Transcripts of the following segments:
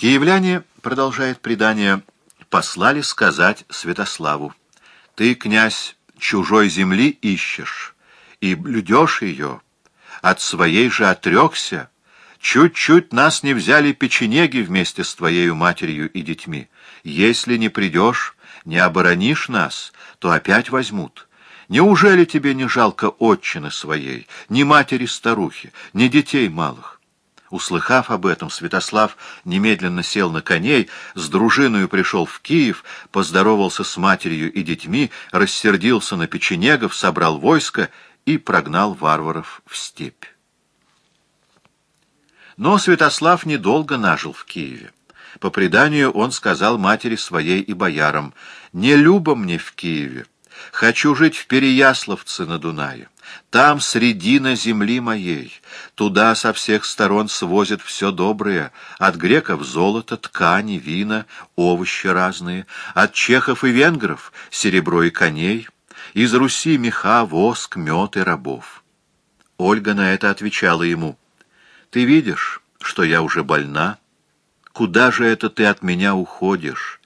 Киевляне, продолжает предание, послали сказать Святославу, «Ты, князь, чужой земли ищешь, и блюдешь ее, от своей же отрекся, чуть-чуть нас не взяли печенеги вместе с твоею матерью и детьми. Если не придешь, не оборонишь нас, то опять возьмут». Неужели тебе не жалко отчины своей, ни матери-старухи, ни детей малых? Услыхав об этом, Святослав немедленно сел на коней, с дружиною пришел в Киев, поздоровался с матерью и детьми, рассердился на печенегов, собрал войско и прогнал варваров в степь. Но Святослав недолго нажил в Киеве. По преданию он сказал матери своей и боярам, «Не любо мне в Киеве, Хочу жить в Переяславце на Дунае. Там средина земли моей. Туда со всех сторон свозят все доброе. От греков золото, ткани, вина, овощи разные. От чехов и венгров серебро и коней. Из Руси меха, воск, мед и рабов. Ольга на это отвечала ему. «Ты видишь, что я уже больна? Куда же это ты от меня уходишь?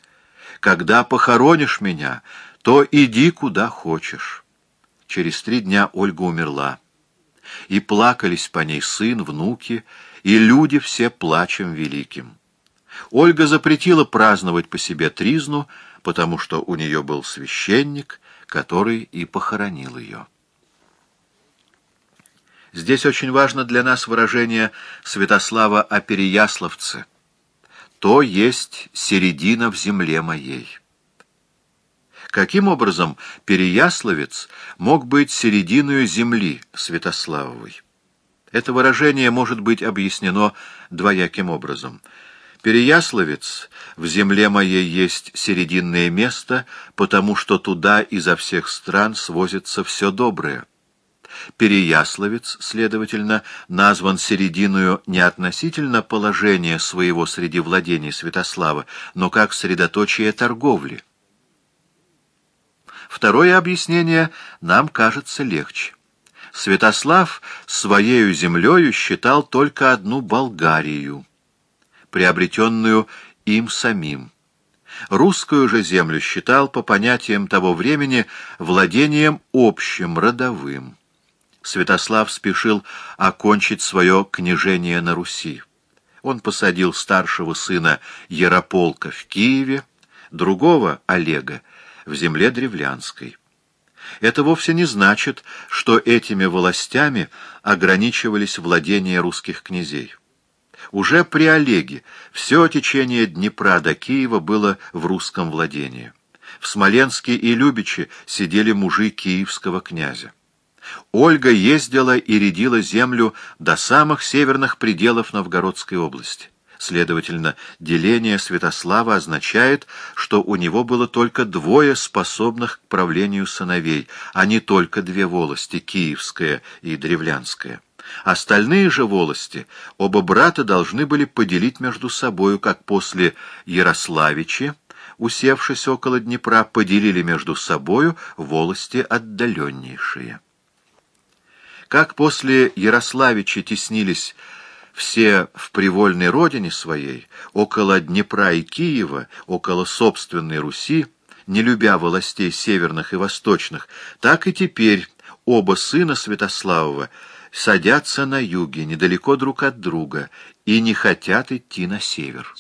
Когда похоронишь меня, то иди куда хочешь. Через три дня Ольга умерла. И плакались по ней сын, внуки, и люди все плачем великим. Ольга запретила праздновать по себе тризну, потому что у нее был священник, который и похоронил ее. Здесь очень важно для нас выражение Святослава о Переяславце. «То есть середина в земле моей». Каким образом Переяславец мог быть серединою земли Святославовой? Это выражение может быть объяснено двояким образом. Переяславец в земле моей есть серединное место, потому что туда изо всех стран свозится все доброе. Переяславец, следовательно, назван серединою не относительно положения своего среди владений Святослава, но как средоточие торговли. Второе объяснение нам кажется легче. Святослав своею землею считал только одну Болгарию, приобретенную им самим. Русскую же землю считал, по понятиям того времени, владением общим, родовым. Святослав спешил окончить свое княжение на Руси. Он посадил старшего сына Ярополка в Киеве, другого, Олега, в земле древлянской. Это вовсе не значит, что этими властями ограничивались владения русских князей. Уже при Олеге все течение Днепра до Киева было в русском владении. В Смоленске и Любиче сидели мужи киевского князя. Ольга ездила и рядила землю до самых северных пределов Новгородской области. Следовательно, деление Святослава означает, что у него было только двое способных к правлению сыновей, а не только две волости, Киевская и Древлянская. Остальные же волости оба брата должны были поделить между собою, как после Ярославичи, усевшись около Днепра, поделили между собою волости отдаленнейшие. Как после Ярославича теснились все в привольной родине своей, около Днепра и Киева, около собственной Руси, не любя властей северных и восточных, так и теперь оба сына Святославова садятся на юге, недалеко друг от друга, и не хотят идти на север.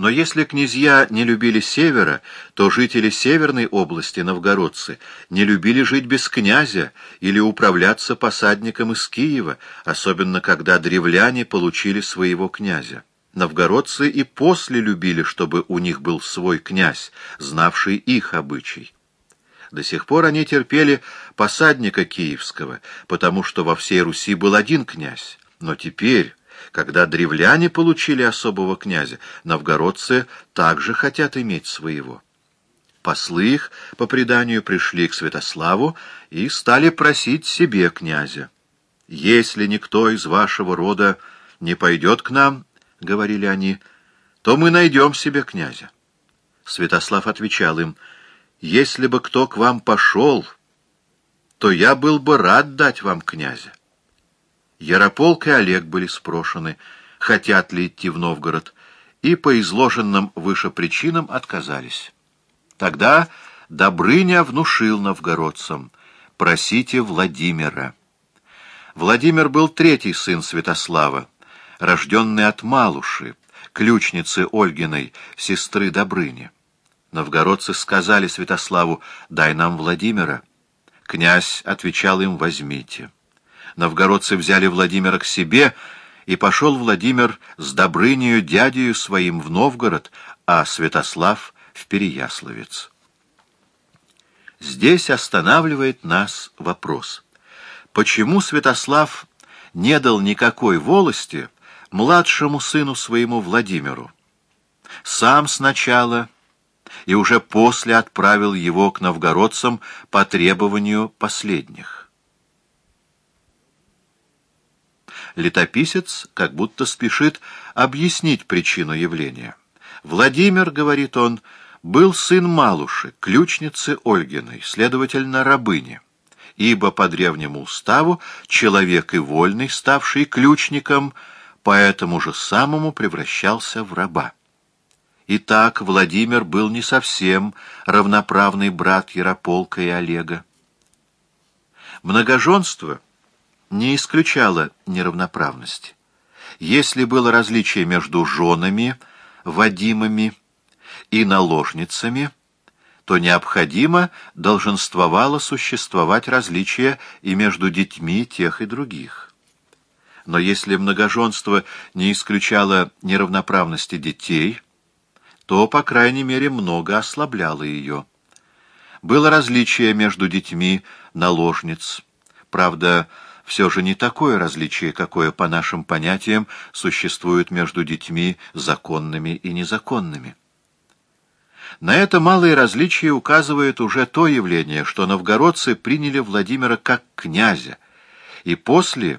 Но если князья не любили севера, то жители северной области, новгородцы, не любили жить без князя или управляться посадником из Киева, особенно когда древляне получили своего князя. Новгородцы и после любили, чтобы у них был свой князь, знавший их обычай. До сих пор они терпели посадника киевского, потому что во всей Руси был один князь. Но теперь когда древляне получили особого князя, новгородцы также хотят иметь своего. Послы их, по преданию, пришли к Святославу и стали просить себе князя. «Если никто из вашего рода не пойдет к нам, — говорили они, — то мы найдем себе князя». Святослав отвечал им, «Если бы кто к вам пошел, то я был бы рад дать вам князя. Ярополк и Олег были спрошены, хотят ли идти в Новгород, и по изложенным выше причинам отказались. Тогда Добрыня внушил новгородцам «Просите Владимира». Владимир был третий сын Святослава, рожденный от Малуши, ключницы Ольгиной, сестры Добрыни. Новгородцы сказали Святославу «Дай нам Владимира». Князь отвечал им «Возьмите». Новгородцы взяли Владимира к себе, и пошел Владимир с Добрынею дядею своим в Новгород, а Святослав — в Переяславец. Здесь останавливает нас вопрос. Почему Святослав не дал никакой волости младшему сыну своему Владимиру? Сам сначала и уже после отправил его к новгородцам по требованию последних. Летописец как будто спешит объяснить причину явления. Владимир, говорит он, был сын Малуши, ключницы Ольгиной, следовательно, рабыни, ибо по древнему уставу человек и вольный, ставший ключником, по этому же самому превращался в раба. Итак, Владимир был не совсем равноправный брат Ярополка и Олега. Многоженство не исключало неравноправности. Если было различие между женами, Вадимами и наложницами, то необходимо долженствовало существовать различие и между детьми тех и других. Но если многоженство не исключало неравноправности детей – то, по крайней мере, много ослабляло ее. Было различие между детьми наложниц. Правда, все же не такое различие, какое, по нашим понятиям, существует между детьми законными и незаконными. На это малое различие указывает уже то явление, что новгородцы приняли Владимира как князя, и после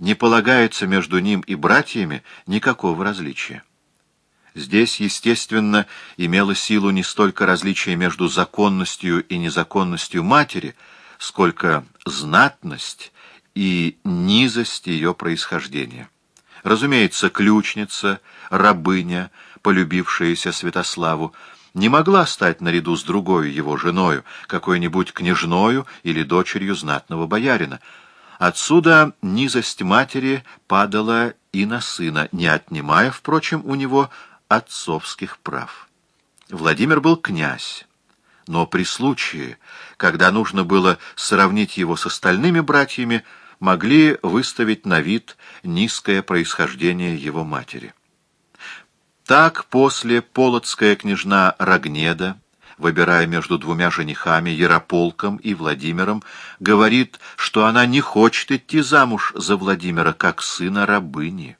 не полагается между ним и братьями никакого различия. Здесь, естественно, имело силу не столько различие между законностью и незаконностью матери, сколько знатность и низость ее происхождения. Разумеется, ключница, рабыня, полюбившаяся Святославу, не могла стать наряду с другой его женою, какой-нибудь княжною или дочерью знатного боярина. Отсюда низость матери падала и на сына, не отнимая, впрочем, у него отцовских прав. Владимир был князь, но при случае, когда нужно было сравнить его с остальными братьями, могли выставить на вид низкое происхождение его матери. Так после полоцкая княжна Рогнеда, выбирая между двумя женихами, Ярополком и Владимиром, говорит, что она не хочет идти замуж за Владимира как сына рабыни.